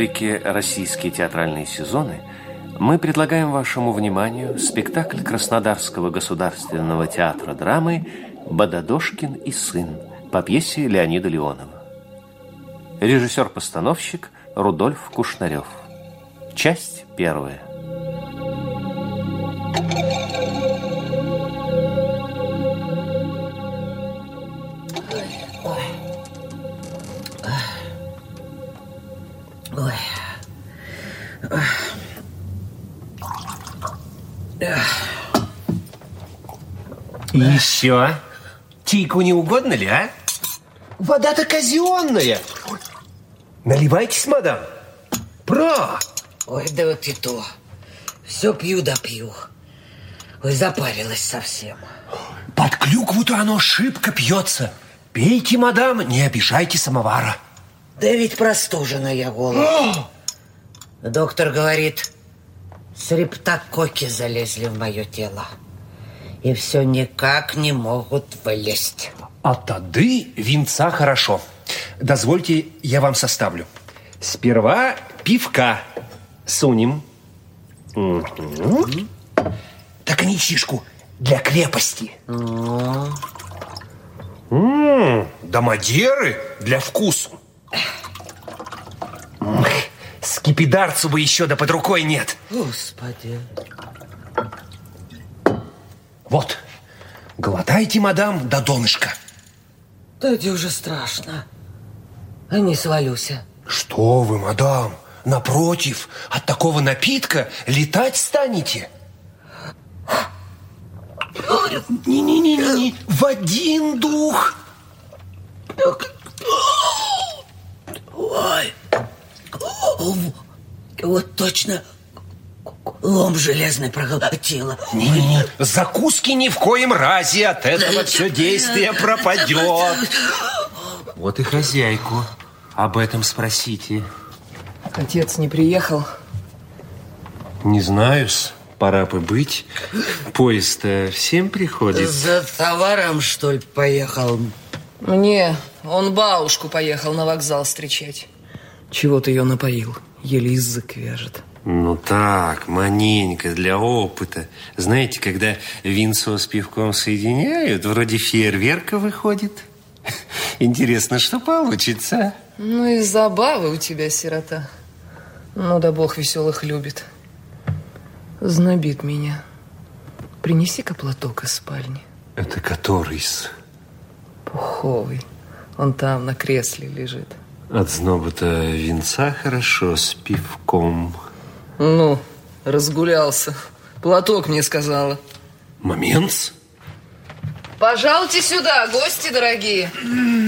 рубрике «Российские театральные сезоны» мы предлагаем вашему вниманию спектакль Краснодарского государственного театра драмы «Бададошкин и сын» по пьесе Леонида Леонова. Режиссер-постановщик Рудольф Кушнарев. Часть первая. Еще? Чайку не угодно ли, а? Вода-то казенная. Наливайтесь, мадам. Про! Ой, да вот и то. Все пью да пью. Ой, запарилась совсем. Под клюкву-то оно шибко пьется. Пейте, мадам, не обижайте самовара. Да ведь простуженная голова. Доктор говорит, срептококи залезли в мое тело. И все никак не могут вылезть. А тады винца хорошо. Дозвольте, я вам составлю. Сперва пивка сунем. Так коньячишку для крепости. -м, да мадеры для вкусу. Скипидарцу бы еще да под рукой нет. Господи. Вот, глотайте, мадам, до донышка. Да где уже страшно. А не свалюся. Что вы, мадам? Напротив, от такого напитка летать станете. Не-не-не-не, в один дух. Ой, вот точно лом железный проглотила. Не-не-не, закуски ни в коем разе, от этого все действие пропадет. Вот и хозяйку об этом спросите. Отец не приехал? Не знаю, пора бы быть. Поезд-то всем приходит. За товаром, что ли, поехал? Мне. Он бабушку поехал на вокзал встречать. Чего ты ее напоил? Еле язык вяжет. Ну так, маненько, для опыта. Знаете, когда винцо с пивком соединяют, вроде фейерверка выходит. Интересно, что получится? Ну и забавы у тебя, сирота. Ну да бог веселых любит. Знобит меня. Принеси-ка платок из спальни. Это который-с? Пуховый. Он там на кресле лежит. От зноба-то винца хорошо с пивком. Ну, разгулялся. Платок мне сказала. Момент. Пожалуйте сюда, гости дорогие.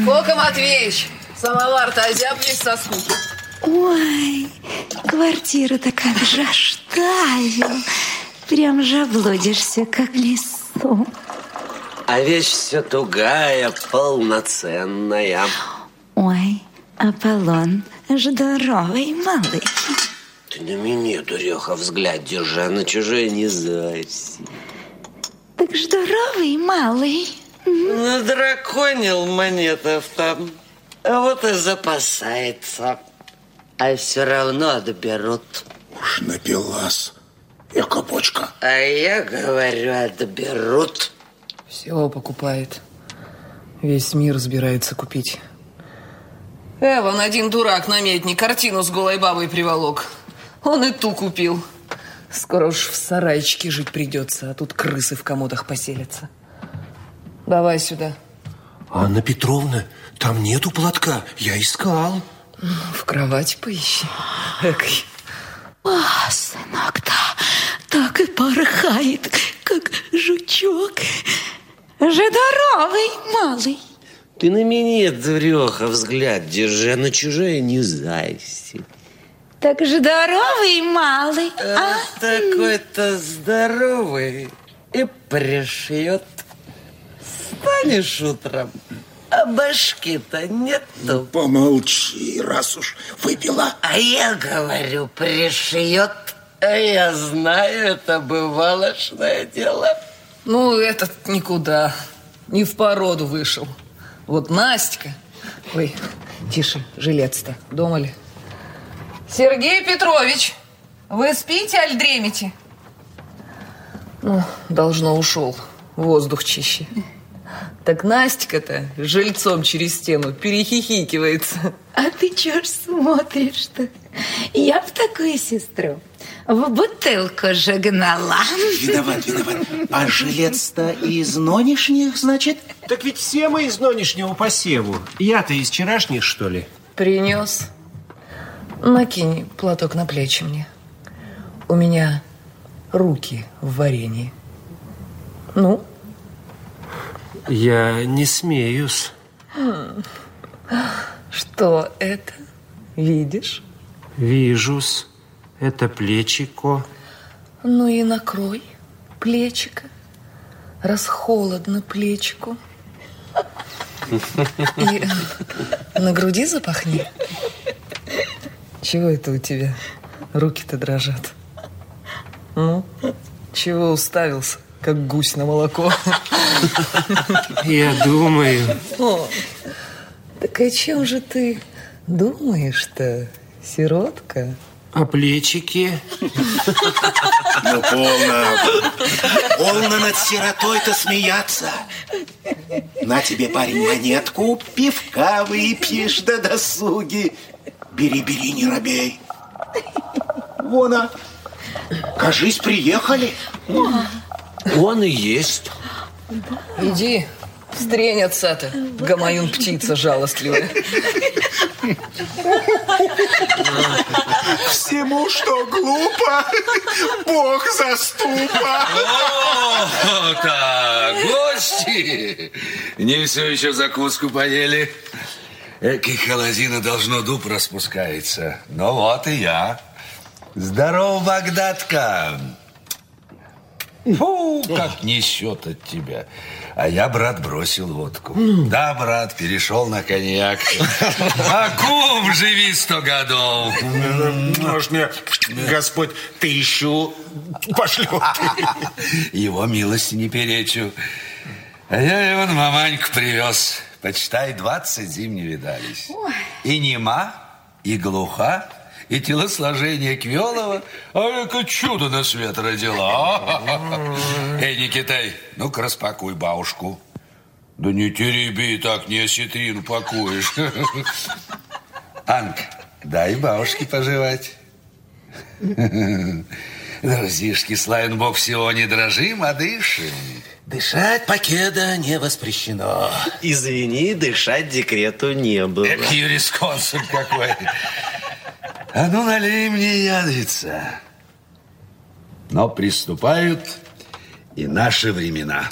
Фока Матвеевич, самовар-то озябнешь со скуки. Ой, квартира-то как же оставил. Прям же облудишься, как в лесу. А вещь все тугая, полноценная. Ой, Аполлон здоровый малый. Ты на меня, дуреха, взгляд держа, на чужое не зайся. Так здоровый малый. Надраконил монетов там. А вот и запасается. А все равно отберут. Уж напилась. Эка почка. А я говорю, отберут. Все покупает. Весь мир собирается купить. Э, вон один дурак наметник картину с голой бабой приволок. Он и ту купил. Скоро уж в сарайчике жить придется, а тут крысы в комодах поселятся. Давай сюда. Анна Петровна, там нету платка. Я искал. В кровати поищи. Экой. А, сынок-то так и порхает, как жучок. Здоровый малый. Ты на меня, дуреха, взгляд держи, а на чужое не зайся. Так здоровый малый, а? Такой-то здоровый и пришьет. Станешь утром, а башки-то нету. Помолчи, раз уж выпила. А я говорю, пришьет. А я знаю, это бывалошное дело. Ну, этот никуда. Не в породу вышел. Вот Настя. Ой, тише, жилец-то. Дома ли? Сергей Петрович, вы спите, аль дремите? Ну, должно ушел. Воздух чище. Так Настя-то жильцом через стену перехихикивается. А ты чё ж смотришь-то? Я в такую сестру в бутылку же гнала. Виноват, виноват. А жилец-то из нынешних, значит? Так ведь все мы из нынешнего посеву. Я-то из вчерашних, что ли? Принес. Накинь платок на плечи мне. У меня руки в варенье. Ну, Я не смеюсь. что это? Видишь? Вижусь. Это плечико. Ну и накрой плечико. Раз холодно плечику. И на груди запахни. Чего это у тебя? Руки-то дрожат. Ну, чего уставился, как гусь на молоко? Я думаю... О, так о чем же ты думаешь-то, сиротка? А плечики? Ну, полно. Полно над сиротой-то смеяться. На тебе, парень, монетку, пивка выпьешь до досуги. Бери, бери, не робей. Вон, а. Кажись, приехали. Он и есть. Иди, встренятся-то, гамаюн птица жалостливая. Всему, что глупо, Бог заступа. О, так, гости! Не все еще закуску поели. Эки холодина должно дуб распускается. Ну вот и я. Здорово, Багдадка. Фу, как несет от тебя. А я, брат, бросил водку. Да, брат, перешел на коньяк. А кум живи сто годов. Может, мне Господь тысячу пошлет. Его милости не перечу. А я его на маманьку привез. Почитай, 20 зим не видались. И нема, и глуха, и телосложение Квелова. А яко чудо на свет родила. Эй, Никитай, ну-ка распакуй бабушку. Да не тереби, так не осетрину пакуешь. Анка, дай бабушке пожевать. Друзишки, славен Бог всего не дрожим, а дышим. Дышать покеда не воспрещено. Извини, дышать декрету не было. Это юрисконсульт какой. А ну, налей мне ядрица. Но приступают и наши времена.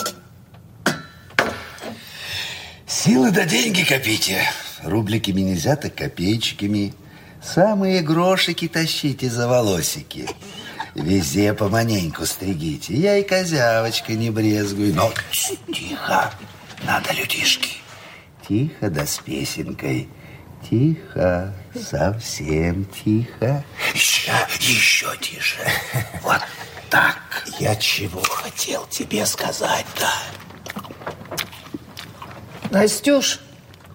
Силы да деньги копите. Рубликами нельзя, так копеечками. Самые грошики тащите за волосики. Везде поманеньку стригите. Я и козявочкой не брезгую. Но тихо, надо людишки. Тихо, да с песенкой. Тихо, совсем тихо. Еще, еще тише. Вот так. Я чего хотел тебе сказать-то? Настюш,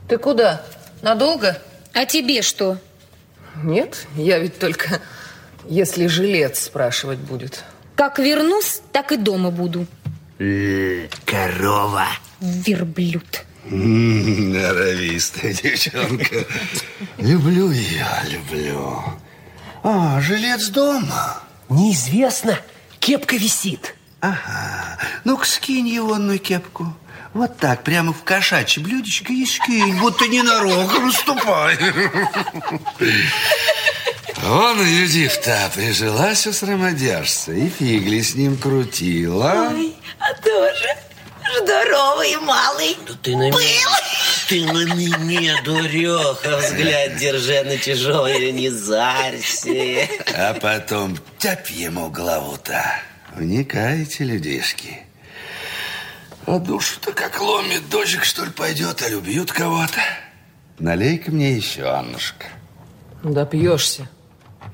ты куда? Надолго? А тебе что? Нет, я ведь только, если жилец спрашивать будет. Как вернусь, так и дома буду. Корова. Верблюд. Норовистая девчонка. Люблю ее, люблю. А, жилец дома. Неизвестно. Кепка висит. Ага. Ну-ка, скинь егонную кепку. Вот так, прямо в кошачье блюдечко и скинь, будто ненароком ступай. Вон Юдив-то прижилась у срамодяжца и фигли с ним крутила. Ой, а тоже здоровый малый. Да ты на меня, ты на меня, дуреха, взгляд держи на тяжелый, не зарься. А потом тяпь ему голову-то. Вникайте, людишки. А душу-то как ломит, дождик, что ли, пойдет, а любьют кого-то. Налей-ка мне еще, Аннушка. Допьешься.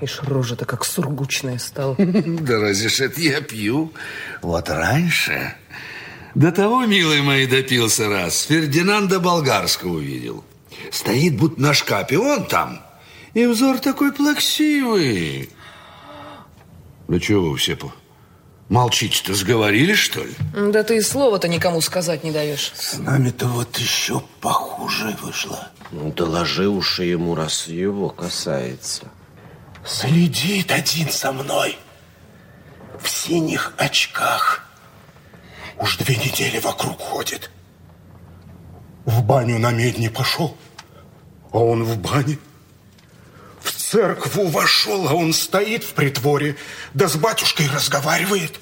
Ишь, рожа-то как сургучная стала. Да разве ж это я пью? Вот раньше... До того, милый мой, допился раз. Фердинанда Болгарского увидел. Стоит, будто на шкапе, он там. И взор такой плаксивый. Да чего вы все по... молчите-то, сговорились, что ли? Да ты и слова-то никому сказать не даешь. С нами-то вот еще похуже вышло. Ну, доложи уж ему, раз его касается. Следит один за мной. В синих очках. Уж две недели вокруг ходит. В баню на медни пошел, а он в бане. В церкву вошел, а он стоит в притворе, да с батюшкой разговаривает.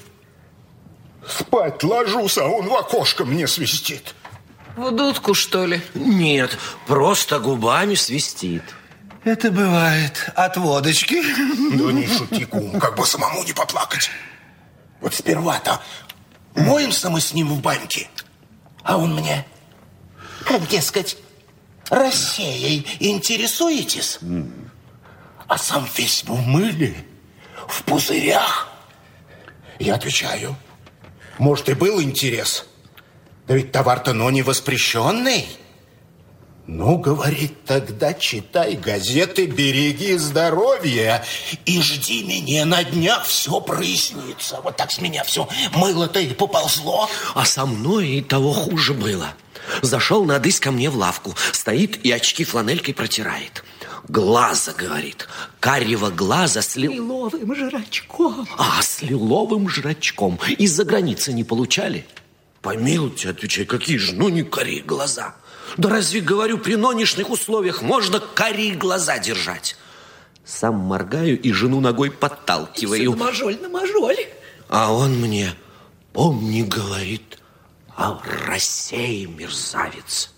Спать ложусь, а он в окошко мне свистит. В дудку, что ли? Нет, просто губами свистит. Это бывает от водочки. Да не шути, кум, как бы самому не поплакать. Вот сперва-то моемся мы с ним в баньке, а он мне, как дескать, Россией интересуетесь? А сам весь в мыле, в пузырях. Я отвечаю, может, и был интерес, да ведь товар-то, но не воспрещенный. Ну, говорит, тогда читай газеты, береги здоровье и жди меня на днях, все прояснится. Вот так с меня все мыло-то и поползло. А со мной и того хуже было. Зашел надысь ко мне в лавку, стоит и очки фланелькой протирает. Глаза, говорит, карего глаза с ли- Лиловым жрачком. А, с лиловым жрачком. Из-за границы не получали? Помилуйте, отвечай, какие же, ну не кори глаза. Да разве, говорю, при нынешних условиях можно кори глаза держать? Сам моргаю и жену ногой подталкиваю. Мажоль на мажоль. А он мне, помни, говорит, а Россия мерзавец.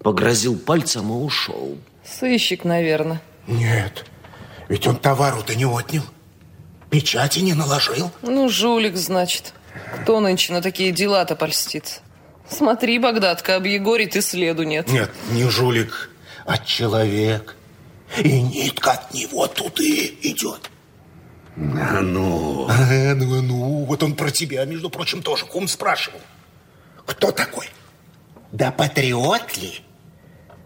Погрозил пальцем и ушел. Сыщик, наверное. Нет, ведь он товару-то не отнял, печати не наложил. Ну, жулик, значит. Кто нынче на такие дела-то польстится? Смотри, Багдадка, объегорит и следу нет. Нет, не жулик, а человек. И нитка от него туды идет. А ну... А, ну, ну, вот он про тебя, между прочим, тоже кум спрашивал. Кто такой? Да патриот ли?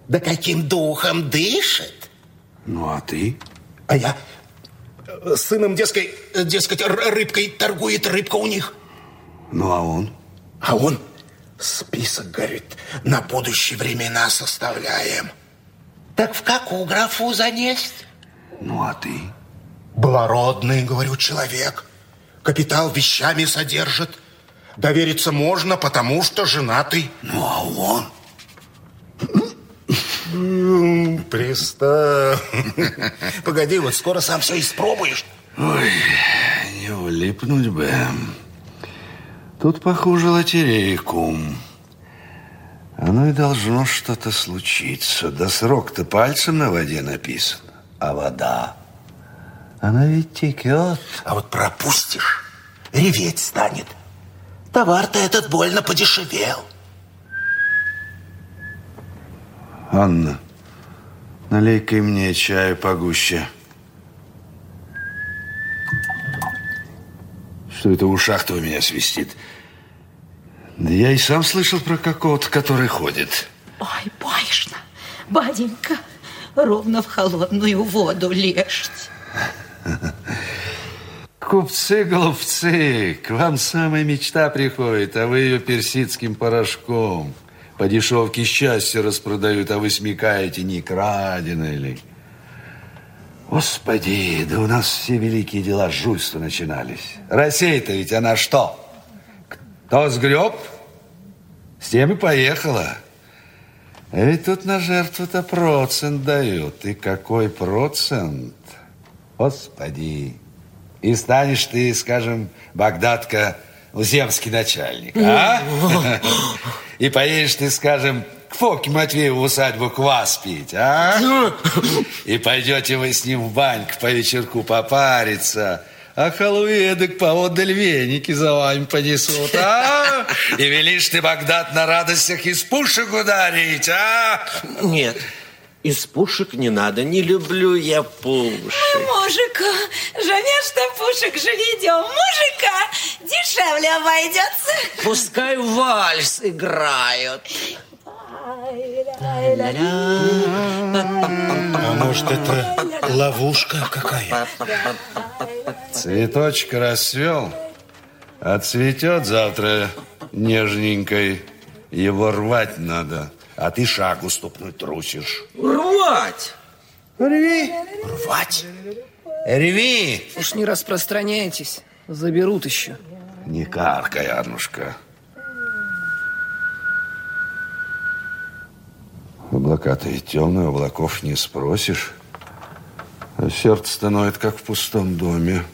Да каким духом дышит? Ну, а ты? А я э, сыном, дескать, э, дескать, р- рыбкой торгует, рыбка у них. Ну, а он? А он список, говорит, на будущие времена составляем. Так в какую графу занесть? Ну, а ты? Благородный, говорю, человек. Капитал вещами содержит. Довериться можно, потому что женатый. Ну, а он? М, Пристав. Погоди, вот скоро сам все испробуешь. Ой, не влипнуть бы. Тут похуже лотереи, кум. Оно и должно что-то случиться. Да срок-то пальцем на воде написан. А вода, она ведь текет. А вот пропустишь, реветь станет. Товар-то этот больно подешевел. Анна, налей-ка мне чаю погуще. Что это в ушах-то у меня свистит? Да я и сам слышал про какого-то, который ходит. Ой, боишно, баденька, ровно в холодную воду лежь. Купцы, голубцы, к вам самая мечта приходит, а вы ее персидским порошком. По дешевке счастье распродают, а вы смекаете, не крадено ли. Господи, да у нас все великие дела с жульства начинались. Россия-то ведь она что? Кто сгреб, с тем и поехала. А ведь тут на жертву-то процент дают. И какой процент? Господи. И станешь ты, скажем, Багдадка, земский начальник, а? И поедешь ты, скажем, к Фоке Матвееву в усадьбу квас пить, а? И пойдете вы с ним в баньку по вечерку попариться, а халуэдок поодаль веники за вами понесут, а? И велишь ты, Багдад, на радостях из пушек ударить, а? Нет, из пушек не надо, не люблю я пушек. Мужика, жене-что пушек живедем, мужика дешевле обойдется. Пускай вальс играют. А может, это ловушка какая? Цветочек расцвел, а цветет завтра нежненькой. Его рвать надо, а ты шагу ступнуть трусишь. Рвать! Рви! Рвать? Рви! Уж не распространяйтесь, заберут еще. Не каркай, Аннушка. Облака-то и темные, облаков не спросишь. А сердце становится, как в пустом доме.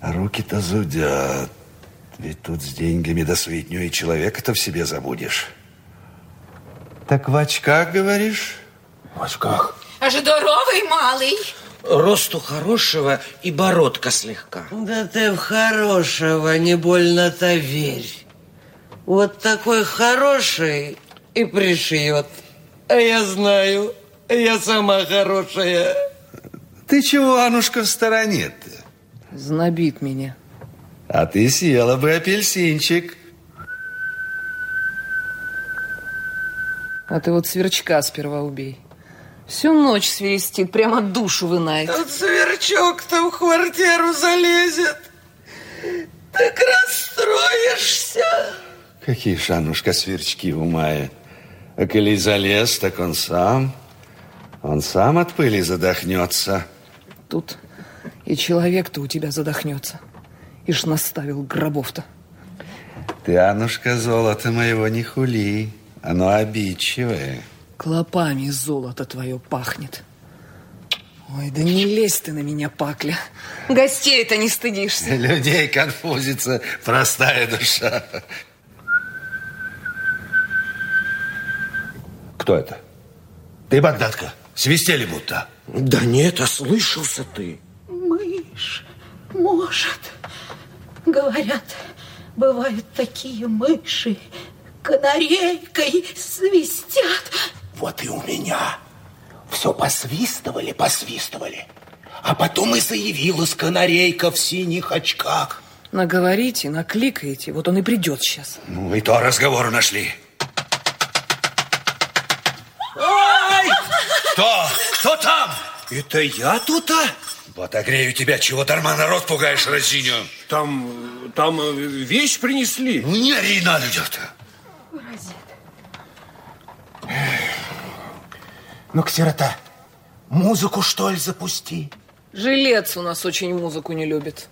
А руки-то зудят. Ведь тут с деньгами да светню и человека-то в себе забудешь. Так в очках, говоришь? В очках. Здоровый малый. Росту хорошего и бородка слегка. Да ты в хорошего не больно-то верь. Вот такой хороший и пришьет. А я знаю, я сама хорошая. Ты чего, Анушка, в стороне-то? Знобит меня. А ты съела бы апельсинчик. А ты вот сверчка сперва убей. Всю ночь свистит, прямо душу вынает. Тут сверчок-то в квартиру залезет. Так расстроишься. Какие ж, Анушка, сверчки у. А коли залез, так он сам. Он сам от пыли задохнется. Тут и человек-то у тебя задохнется. Ишь наставил гробов-то. Ты, Аннушка, золото моего не хули. Оно обидчивое. Клопами золото твое пахнет. Ой, да не лезь ты на меня, пакля. Гостей-то не стыдишься. Людей конфузится простая душа. Кто это? Ты, Багдадка? Свистели будто. Да нет, ослышался ты. Мышь, может. Говорят, бывают такие мыши, канарейкой свистят. Вот и у меня. Все посвистывали, посвистывали. А потом и заявилась канарейка в синих очках. Наговорите, накликаете, вот он и придет сейчас. Ну, и то разговор нашли. Кто? Там? Это я тут, а? Вот огрею тебя, чего дарма народ пугаешь, разиню. Там, там э, вещь принесли. Ну, не ори на людях-то. Ну, ксерота, музыку, что ли, запусти? Жилец у нас очень музыку не любит.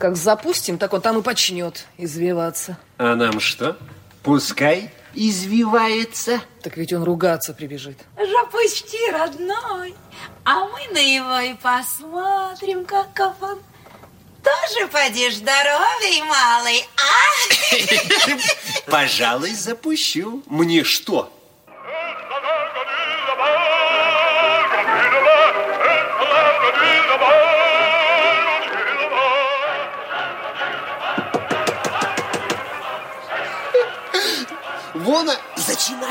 Как запустим, так он там и почнет извиваться. А нам что? Пускай извивается. Так ведь он ругаться прибежит. Запусти, родной. А мы на его и посмотрим, каков он. Тоже поди здоровый, малый, а? Пожалуй, запущу. Мне что?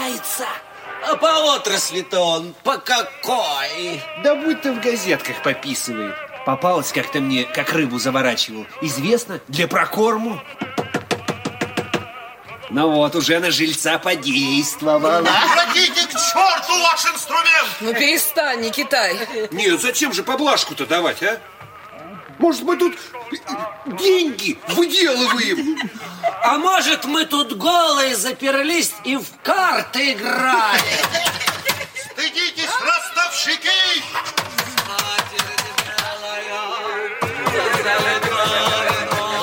Начинается. А по отрасли-то он по какой? Да будто в газетках пописывает. Попалась как-то мне, как рыбу заворачивал. Известно, для прокорму. Ну вот, уже на жильца подействовала. Хотите к черту ваш инструмент! Ну перестань, не китай. Нет, зачем же поблажку-то давать, а? Может, мы тут деньги выделываем? А может, мы тут голые заперлись и в карты играли? Стыдитесь, ростовщики!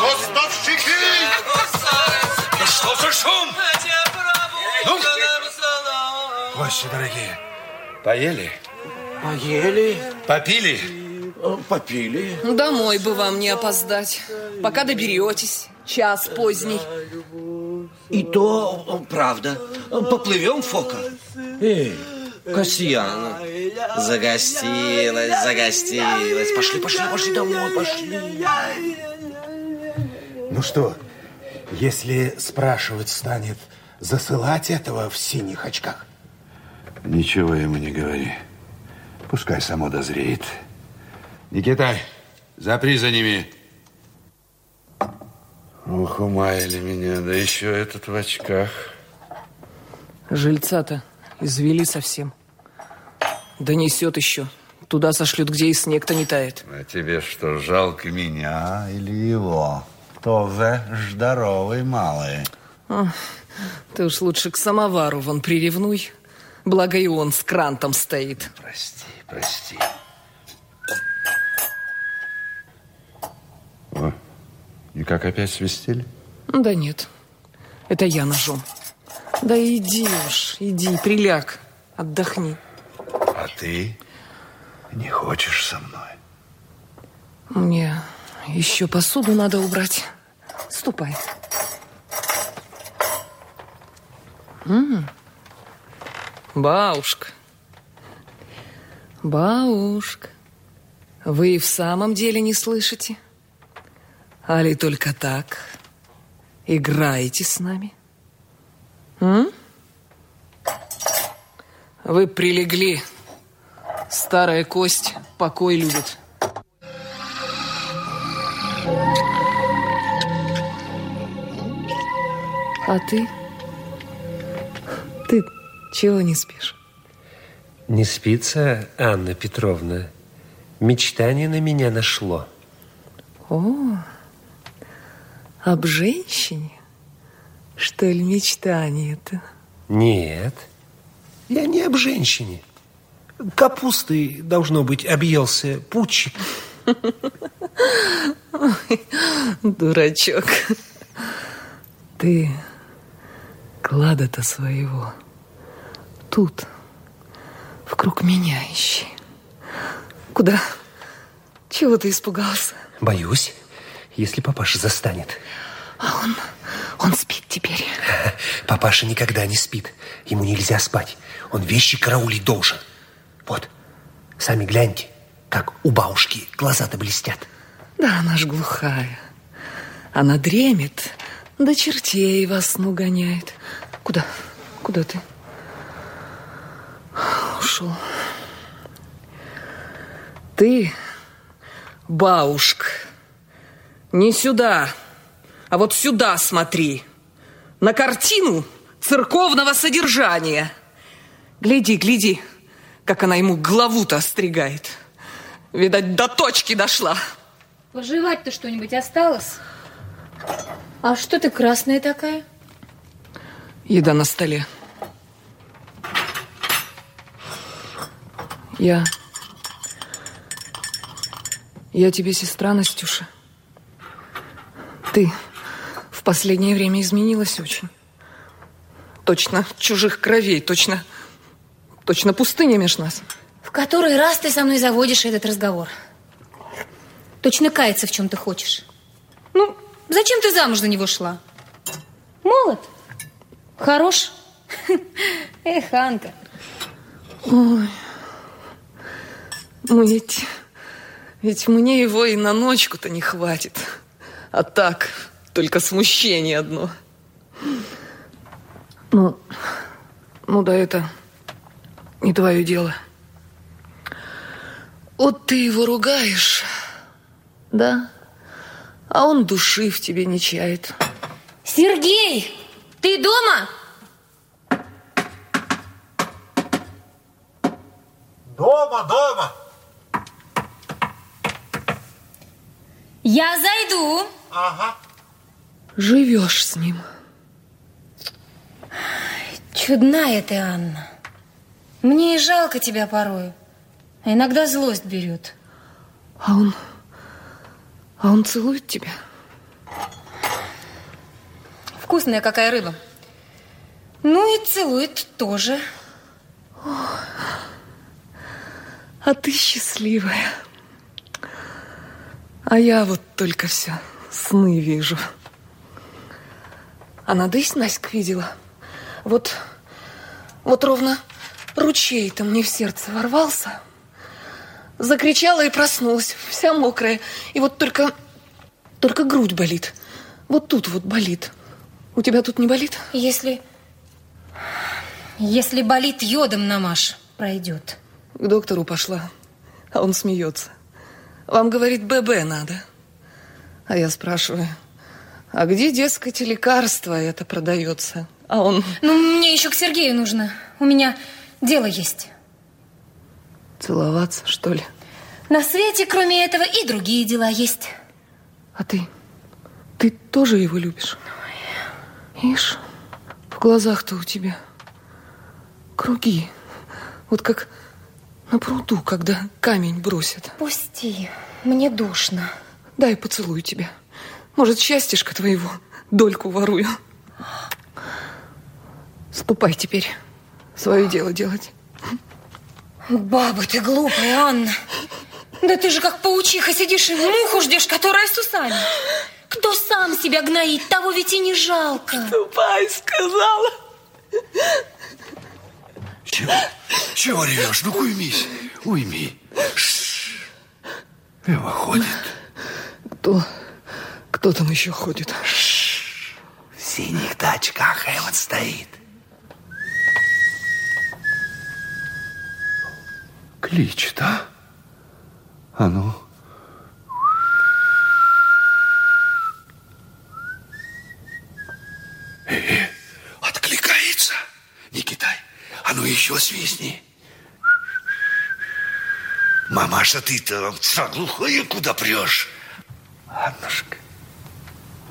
Ростовщики! Да что за шум? Ну, гости дорогие, поели? Поели, Попили? Попили. Домой бы вам не опоздать. Пока доберетесь. Час поздний. И то правда. Поплывем, Фока? Эй, Касьяна. Загостилась, загостилась. Пошли, пошли, пошли домой, пошли. Ну что, если спрашивать станет, засылать этого в синих очках? Ничего ему не говори. Пускай само дозреет. Никитай, запри за ними. Ух, умаяли меня, да еще этот в очках. Жильца-то извели совсем. Да несет еще. Туда сошлют, где и снег-то не тает. А тебе что, жалко меня или его? Тоже здоровый малый. А, ты уж лучше к самовару вон приревнуй. Благо и он с крантом стоит. Прости, прости. О, и как опять свистели? Да нет, это я ножом. Да иди уж, иди, приляг, отдохни. А ты не хочешь со мной? Мне еще посуду надо убрать. Ступай. М -м. Бабушка. Бабушка. Вы и в самом деле не слышите? Али только так играете с нами? М? Вы прилегли. Старая кость покой любит. А ты? Ты чего не спишь? Не спится, Анна Петровна. Мечтание на меня нашло. О, об женщине? Что ли мечтание-то? Нет, я не об женщине. Капустой, должно быть, объелся путчик. Ой, дурачок. Ты клада-то своего тут, вокруг меня ищи. Куда? Чего ты испугался? Боюсь, если папаша застанет. А он, он спит теперь. Папаша никогда не спит. Ему нельзя спать. Он вещи караулить должен. Вот, сами гляньте, как у бабушки глаза-то блестят. Да, она ж глухая. Она дремит, да чертей во сну гоняет. Куда? Куда ты? Ушел. Ты, бабушка, не сюда, а вот сюда смотри. На картину церковного содержания. Гляди, гляди, как она ему голову-то остригает. Видать, до точки дошла. Пожевать-то что-нибудь осталось? А что ты красная такая? Еда на столе. Я... Я тебе сестра, Настюша. Ты в последнее время изменилась очень. Точно чужих кровей, точно... Точно пустыня меж нас. В который раз ты со мной заводишь этот разговор? Точно каяться в чем ты хочешь. Ну, зачем ты замуж за него шла? Молод? Хорош? Эх, Анка. Ой. Ну ведь... Ведь мне его и на ночку-то не хватит. А так, только смущение одно. Ну, ну да это не твое дело. Вот ты его ругаешь, да? А он души в тебе не чает. Сергей, ты дома? Дома, дома. Я зайду. Ага. Живешь с ним. Чудная ты, Анна. Мне и жалко тебя порою. А иногда злость берет. А он... А он целует тебя? Вкусная какая рыба. Ну и целует тоже. А ты счастливая. А я вот только все сны вижу. А надысь Наська видела? Вот, вот ровно ручей-то мне в сердце ворвался. Закричала и проснулась, вся мокрая. И вот только, только грудь болит. Вот тут вот болит. У тебя тут не болит? Если... Если болит, йодом намажь, пройдет. К доктору пошла, а он смеется. Вам, говорит, ББ надо. А я спрашиваю, А где, дескать, лекарство это продается? А он... Ну, мне еще к Сергею нужно. У меня дело есть. Целоваться, что ли? На свете, кроме этого, и другие дела есть. А ты? Ты тоже его любишь? Ишь, в глазах-то у тебя круги. Вот как на пруду, когда камень бросят. Пусти, мне душно. Дай поцелую тебя. Может, счастьишко твоего дольку ворую. Ступай теперь свое дело делать. Баба ты глупая, Анна. Да ты же как паучиха сидишь и муху ждешь, которая с усами. Кто сам себя гноит, того ведь и не жалко. Ступай, сказала. Чего? Чего ревешь? Ну, уймись. Уйми. Шш. Эва ходит. Кто? Кто там еще ходит? В синих тачках Эван стоит. Кличет, а? А ну. Э, -э откликается. Никитай, а ну еще свистни. Мамаша, ты-то глухая куда прешь? Аннушка,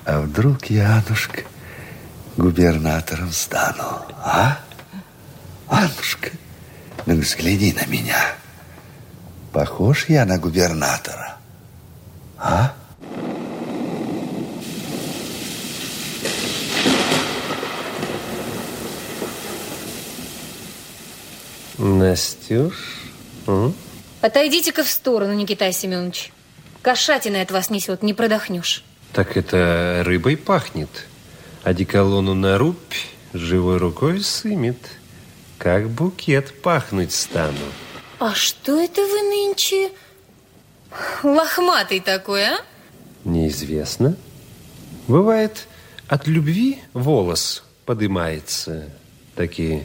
а вдруг я, Аннушка, губернатором стану, а? Аннушка, ну взгляни на меня. Похож я на губернатора, а? Настюш? М? Отойдите-ка в сторону, Никитай Семенович. Кошатиной от вас несет, не продохнешь. Так это рыбой пахнет. Одеколону на рубь живой рукой сымет. Как букет пахнуть стану. А что это вы нынче лохматый такой, а? Неизвестно. Бывает, от любви волос подымается. Таки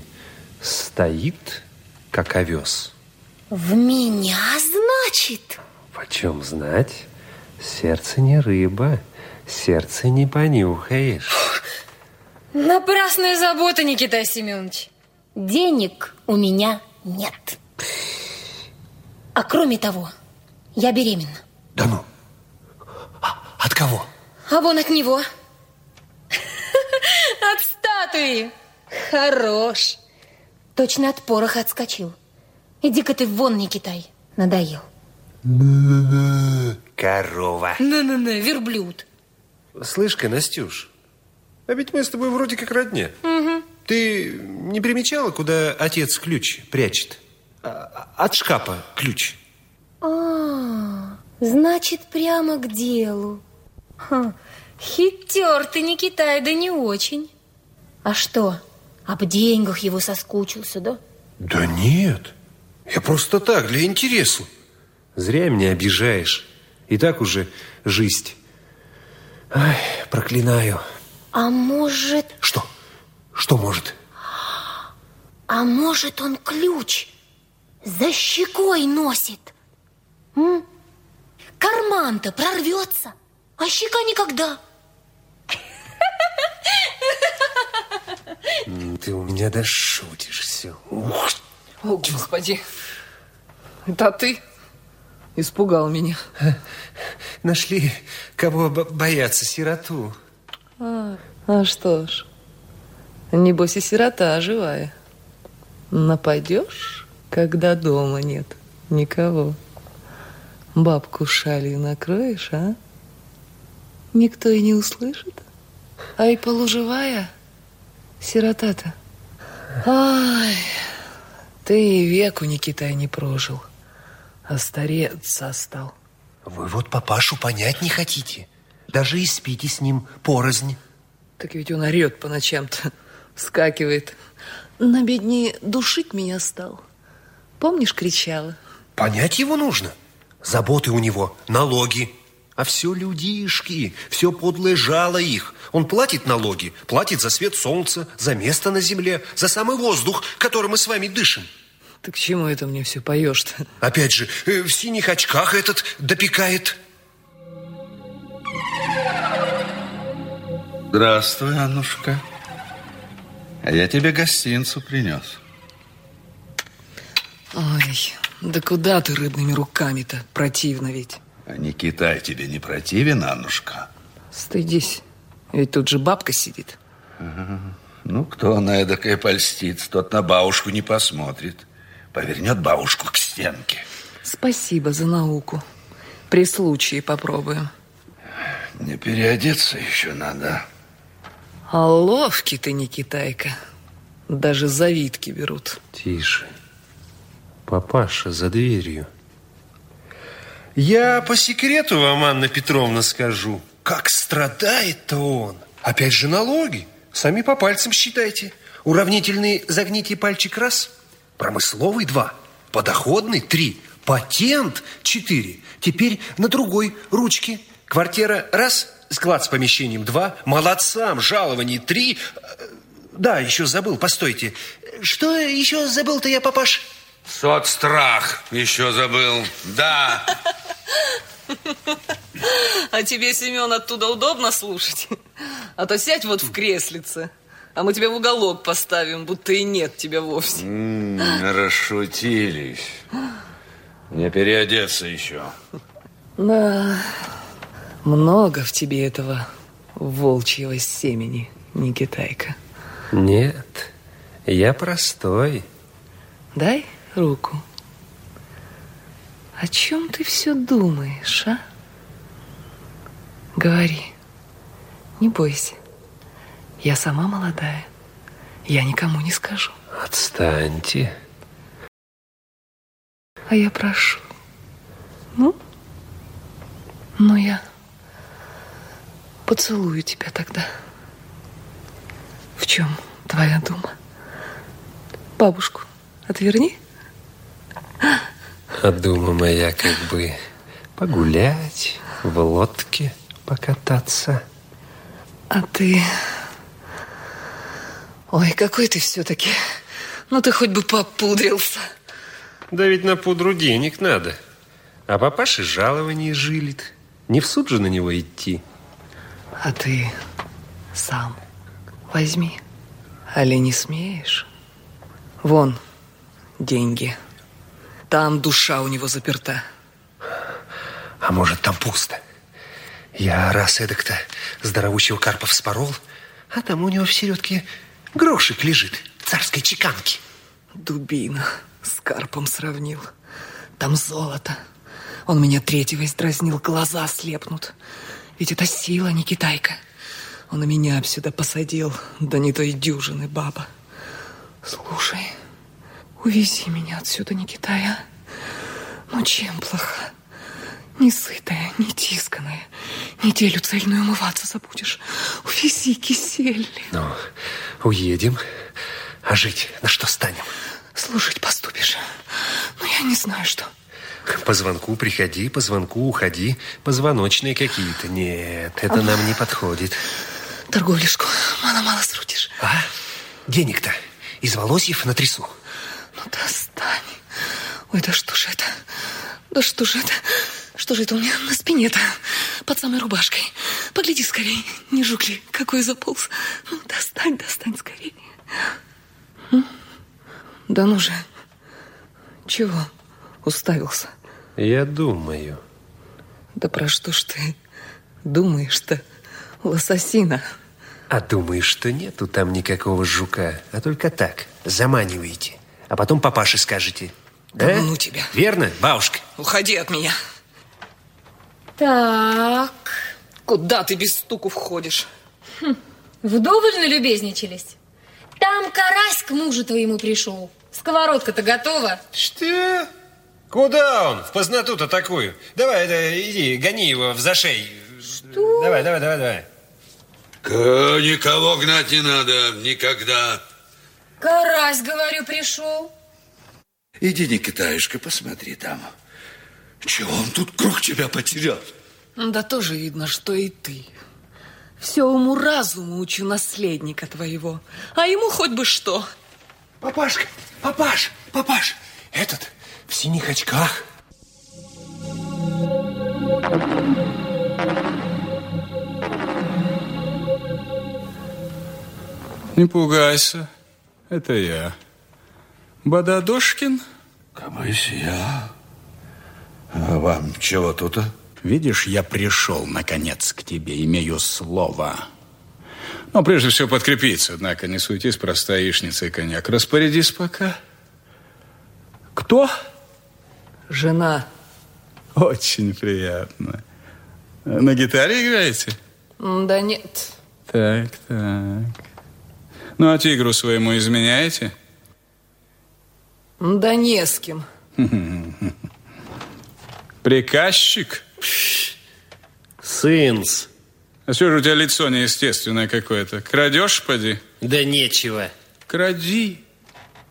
стоит, как овес. В меня, значит? Почем знать? Сердце не рыба, сердце не понюхаешь. Напрасная забота, Никита Семенович. Денег у меня нет. А кроме того, я беременна. Да ну? А, от кого? А вон от него. От статуи. Хорош. Точно от пороха отскочил. Иди-ка ты вон, Никитай. Надоел. Корова. На-на-на, верблюд. Слышь-ка, Настюш, а ведь мы с тобой вроде как родня. Угу. Ты не примечала, куда отец ключ прячет? А- От шкафа ключ. А, значит, прямо к делу. Ха, хитер ты, Никитай, да не очень. А что, об деньгах его соскучился, да? Да нет, я просто так, для интереса. Зря меня обижаешь. И так уже жизнь. Ай, проклинаю. А может... Что? Что может? А может, он ключ за щекой носит? М? Карман-то прорвется, а щека никогда. Ты у меня да шутишь все. Ух, О, Господи. Это ты испугал меня. нашли, кого бо- бояться, сироту. А, а что ж, небось и сирота живая. Нападешь, когда дома нет никого. Бабку шалью накроешь, а? Никто и не услышит. А и полуживая сирота-то. Ай, ты и веку, Никитай, не прожил, а старец стал. Вы вот папашу понять не хотите. Даже и спите с ним порознь. Так ведь он орет по ночам-то, вскакивает. На бедне душить меня стал. Помнишь, кричала? Понять его нужно. Заботы у него, налоги. А все людишки, все подлое жало их. Он платит налоги, платит за свет солнца, за место на земле, за самый воздух, которым мы с вами дышим. Ты к чему это мне все поешь-то? Опять же, э, в синих очках этот допекает. Здравствуй, Аннушка. А я тебе гостинцу принес. Ой, да куда ты рыбными руками-то? Противно ведь. А не Китай тебе не противен, Аннушка? Стыдись. Ведь тут же бабка сидит. Ну, кто на эдакое польстится, тот на бабушку не посмотрит. Повернет бабушку к стенке. Спасибо за науку. При случае попробуем. Не переодеться еще надо. А ловкий ты, не китайка. Даже завитки берут. Тише. Папаша за дверью. Я по секрету вам, Анна Петровна, скажу. Как страдает-то он. Опять же налоги. Сами по пальцам считайте. Уравнительный загните пальчик раз. Промысловый два. Подоходный три. Патент четыре. Теперь на другой ручке. Квартира раз. Склад с помещением два. Молодцам жалований три. Э, Да, еще забыл, постойте. Что еще забыл-то я, папаш? Соцстрах еще забыл. Да. А тебе, Семен, оттуда удобно слушать? А то сядь вот в креслице, а мы тебя в уголок поставим, будто и нет тебя вовсе. М, Расшутились. Не переодеться еще. Да, много в тебе этого волчьего семени, не китайка. Нет, я простой. Дай руку. О чем ты все думаешь, а? Говори. Не бойся. Я сама молодая. Я никому не скажу. Отстаньте. А я прошу. Ну? Ну, я поцелую тебя тогда. В чем твоя дума? Бабушку отверни. А дума моя как бы погулять, в лодке покататься. А ты... Ой, какой ты все-таки. Ну, ты хоть бы попудрился. Да ведь на пудру денег надо. А папаша жалование жилит. Не в суд же на него идти. А ты сам возьми. Али не смеешь? Вон деньги. Там душа у него заперта. А может, там пусто? Я раз эдак-то здоровущего карпа вспорол, а там у него в середке грошик лежит царской чеканки. Дубина с карпом сравнил. Там золото. Он меня третьего издразнил, глаза слепнут. Ведь это сила, не китайка. Он меня сюда посадил, да не той дюжины, баба. Слушай, увези меня отсюда, не Китая. Ну, чем плоха? Не сытая, не тисканная. Неделю цельную умываться забудешь. Увези кисель. Ну, уедем. А жить на что станем? Слушать поступишь. Ну, я не знаю, что. По звонку приходи, по звонку уходи. Позвоночные какие-то. Нет, это нам не подходит. Торговлишку мало-мало срутишь. А? Денег-то из волосьев натрясу. Ну, достань. Ой, да что же это? Да что же это? Что же это у меня на спине-то? Под самой рубашкой. Погляди скорее, не жук ли, какой заполз. Ну, достань, достань скорее. Да ну же. Чего уставился? Я думаю. Да про что ж ты думаешь-то, лососина? А думаешь, что нету там никакого жука, а только так, заманиваете. А потом папаше скажете. Да Да? ну тебя. Верно, бабушка? Уходи от меня. Так, Куда ты без стуку входишь? вдоволь налюбезничались. Там карась к мужу твоему пришел. Сковородка-то готова. Что? Куда он? В познату-то такую. Давай, да, иди, гони его в зашей. Что? Давай, давай, давай, давай. К- Никого гнать не надо, никогда. Карась, говорю, пришел. Иди, Никитаюшка, посмотри там. Чего он тут круг тебя потерял? Да тоже видно, что и ты. Все уму-разуму учу наследника твоего. А ему хоть бы что. Папашка, папаш, папаш, этот в синих очках. Не пугайся, это я. Бададошкин? Кабысь я. А вам чего тут? Видишь, я пришел, наконец, к тебе, имею слово. Но прежде всего подкрепиться, однако не суетись, простая яичница и коньяк. Распорядись пока. Кто? Жена. Очень приятно. На гитаре играете? Да нет. Так, так. Ну, а тигру своему изменяете? Да не с кем. Приказчик? Сынс. А что же у тебя лицо неестественное какое-то? Крадешь, поди? Да нечего. Кради.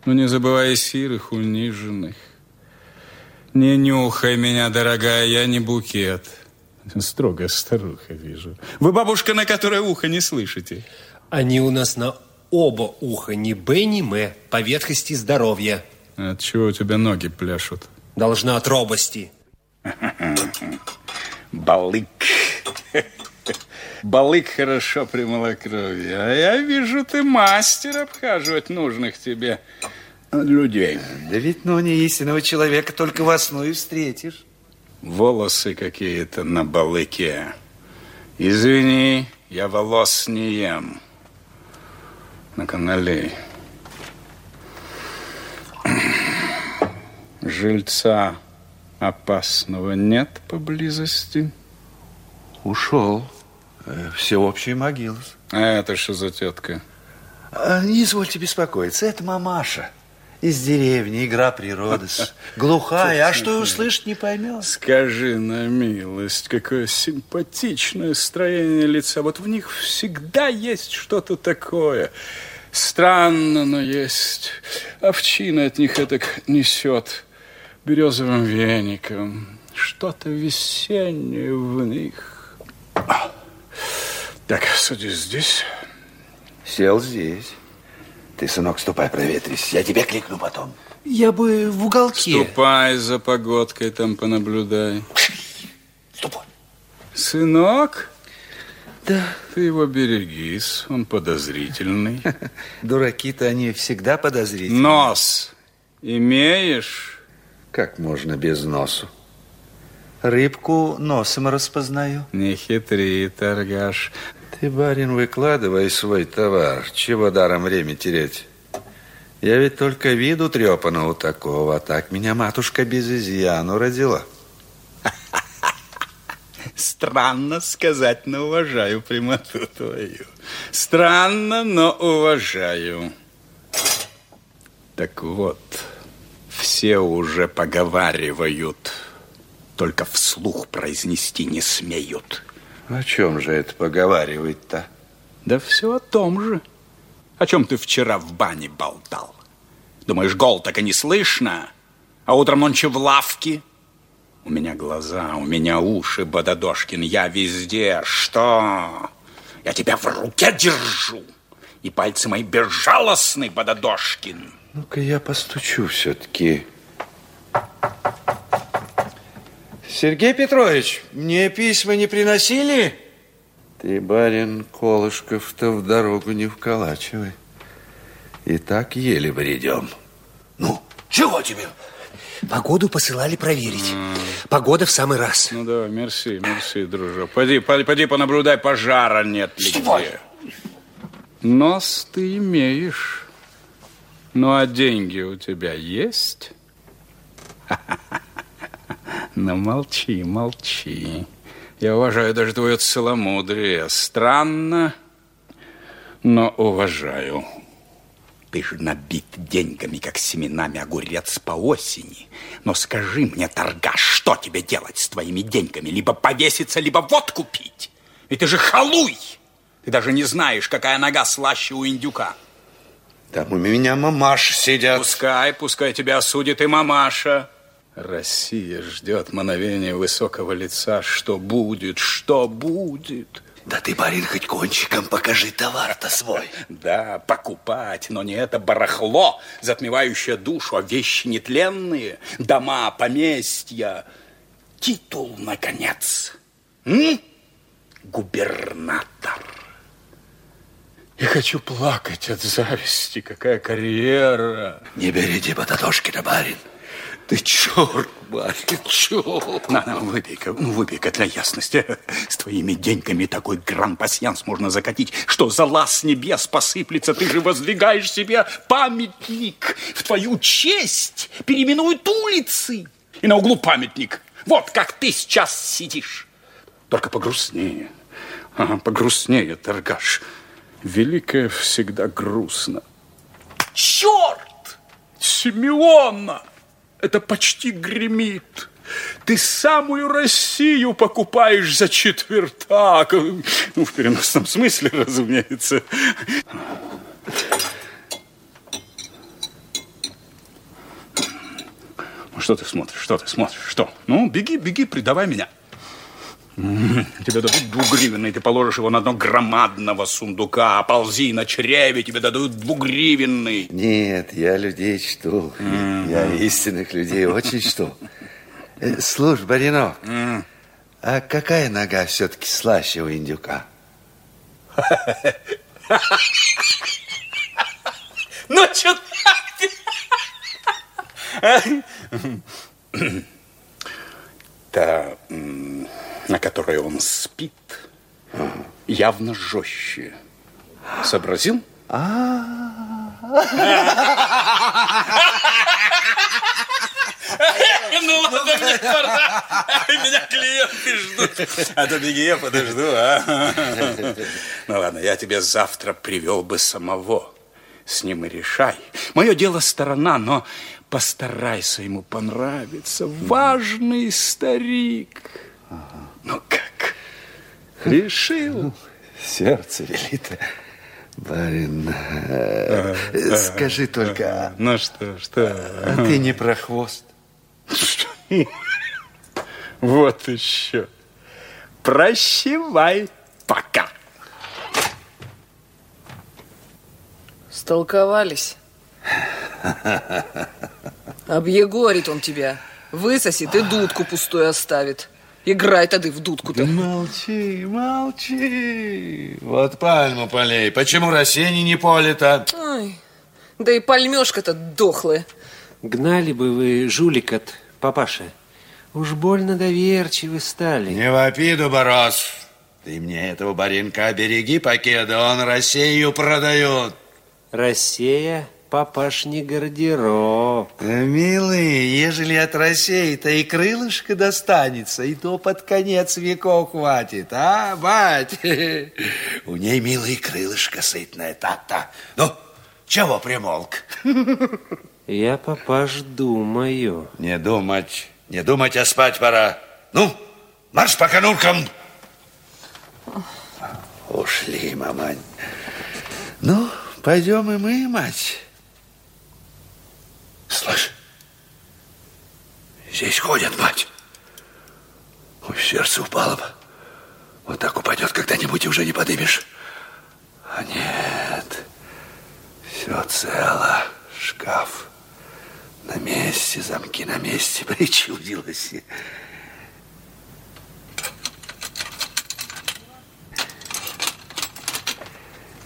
Но не забывай сирых, униженных. Не нюхай меня, дорогая, я не букет. Строгая старуха, вижу. Вы бабушка, на которое ухо не слышите. Они у нас на оба уха, ни Б, ни М, по ветхости здоровья. От чего у тебя ноги пляшут? Должна от робости. Балык. Балык хорошо при малокровии. А я вижу, ты мастер обхаживать нужных тебе людей. Да ведь, ну, не истинного человека только вас, ну и встретишь. Волосы какие-то на балыке. Извини, я волос не ем. Ну-ка, налей. Жильца опасного нет поблизости? Ушел. Э, Всеобщий могилы. А это что за тетка? А, Не извольте беспокоиться, это мамаша. Из деревни, игра природы. Глухая, а что и услышать не поймет. Скажи на милость, какое симпатичное строение лица. Вот в них всегда есть что-то такое. Странно, но есть. Овчина от них это несет березовым веником. Что-то весеннее в них. Так, садись здесь. Сел здесь. Ты, сынок, ступай, проветрись. Я тебя кликну потом. Я бы в уголке. Ступай за погодкой, там понаблюдай. Ступай. Сынок? Да. Ты его берегись, он подозрительный. Дураки-то они всегда подозрительны. Нос имеешь? Как можно без носу? Рыбку носом распознаю. Не хитри, торгаш. Ты, барин, выкладывай свой товар. Чего даром время терять? Я ведь только виду трепаного такого, а так меня матушка без изъяну родила. Странно сказать, но уважаю прямоту твою. Странно, но уважаю. Так вот, все уже поговаривают, только вслух произнести не смеют. О чем же это поговаривать-то? Да все о том же. О чем ты вчера в бане болтал? Думаешь, гол так и не слышно? А утром ночью в лавке? У меня глаза, у меня уши, Бододошкин, я везде. Что? Я тебя в руке держу. И пальцы мои безжалостны, Бододошкин. Ну-ка я постучу все-таки. Сергей Петрович, мне письма не приносили? Ты, барин Колышков-то в дорогу не вколачивай. И так еле бредем. Ну, чего тебе? Погоду посылали проверить. Погода в самый раз. Ну давай, мерси, мерси, дружок. Пойди, пойди, пойди понаблюдай, пожара нет ли где. Нос ты имеешь. Ну а деньги у тебя есть? Ну молчи, молчи. Я уважаю даже твое целомудрие. Странно, но уважаю. Ты же набит деньгами, как семенами огурец по осени. Но скажи мне, торгаш, что тебе делать с твоими деньгами? Либо повеситься, либо водку пить. Ведь ты же халуй. Ты даже не знаешь, какая нога слаще у индюка. Там у меня мамаш сидят. Пускай, пускай тебя осудит и мамаша. Россия ждет мановения высокого лица. Что будет, что будет? Да ты, барин, хоть кончиком покажи товар-то свой. Да, покупать, но не это барахло, затмевающее душу, а вещи нетленные, дома, поместья. Титул, наконец. М? Губернатор. И хочу плакать от зависти. Какая карьера. Не берите Бататошкина, барин. Ты черт, барин, черт. На, на, выпей-ка, ну выпей-ка для ясности. С твоими деньгами такой гран-пасьянс можно закатить, что за лаз с небес посыплется. Ты же воздвигаешь себе памятник в твою честь. Переименуют улицы. И на углу памятник. Вот как ты сейчас сидишь. Только погрустнее. Ага, погрустнее, торгаш. Великое всегда грустно. Черт! Симеона! Это почти гремит. Ты самую Россию покупаешь за четвертак. Ну, в переносном смысле, разумеется. Ну, что ты смотришь? Что ты смотришь? Что? Ну, беги, беги, предавай меня. Тебе дадут двугривенный, ты положишь его на дно громадного сундука, ползи на чреве, тебе дадут двугривенный. Нет, я людей чту. Mm-hmm. Я истинных людей очень чту. Э, слушай, Баринок, mm. а какая нога все-таки слаще у индюка? Ну, что так? на которой он спит, явно жестче. Сообразил? Ну ладно, мне пора. Меня клиенты ждут. А то беги, я подожду, а. Ну ладно, я тебе завтра привел бы самого. С ним и решай. Мое дело сторона, но постарайся ему понравиться. Важный старик. Ну как? Решил? Сердце велит. Барин, э, скажи только... Ну что, что? А ты не про хвост? Вот еще. Прощевай пока. Столковались. Объегорит он тебя. Высосит и дудку пустую оставит. Играй тогда в дудку-то. Да молчи, молчи. Вот пальму полей. Почему Рассени не полито? Ой, да и пальмешка-то дохлая. Гнали бы вы жулика папаша. Уж больно доверчивы стали. Не вопи, Дуборос. Ты мне этого баринка береги, покеда, он Россию продает. Россия? Папашний гардероб. Милый, ежели от России-то и крылышко достанется, и то под конец веков хватит, а, бать? У ней, милый, крылышко сытное, так-то. Ну, чего примолк? Я, папаш, думаю. Не думать, не думать, а спать пора. Ну, марш по конуркам. Ушли, мамань. Ну, пойдем и мы, мать. Слышь, здесь ходят, мать. Ой, сердце упало бы. Вот так упадет когда-нибудь и уже не подымешь. А нет, все цело. Шкаф на месте, замки на месте. Причудилось.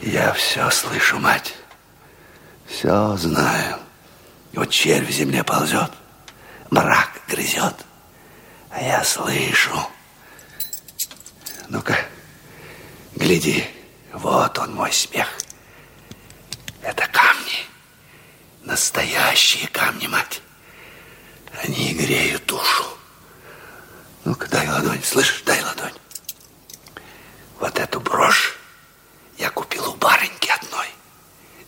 Я все слышу, мать. Все знаю. И вот червь в земле ползет, мрак грызет, а я слышу. Ну-ка, гляди, вот он мой смех. Это камни, настоящие камни, мать. Они греют душу. Ну-ка, дай ладонь, слышишь, дай ладонь. Вот эту брошь я купил у барыньки одной.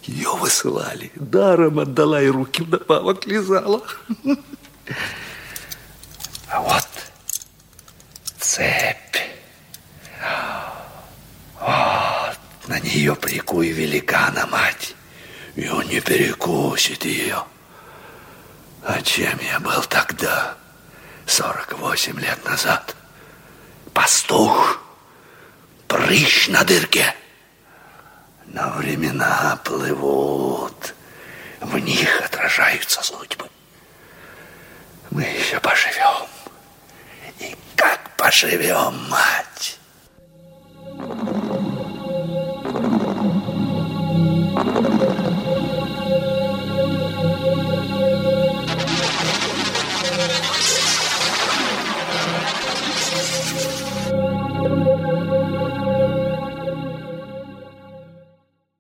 Ее высылали. Даром отдала и руки вдобавок лизала. А вот цепь. Вот на нее прикуй великана, мать. И он не перекусит ее. А чем я был тогда, 48 лет назад? Пастух, прыщ на дырке. Но времена плывут, в них отражаются судьбы. Мы еще поживем. И как поживем, мать! Thank you.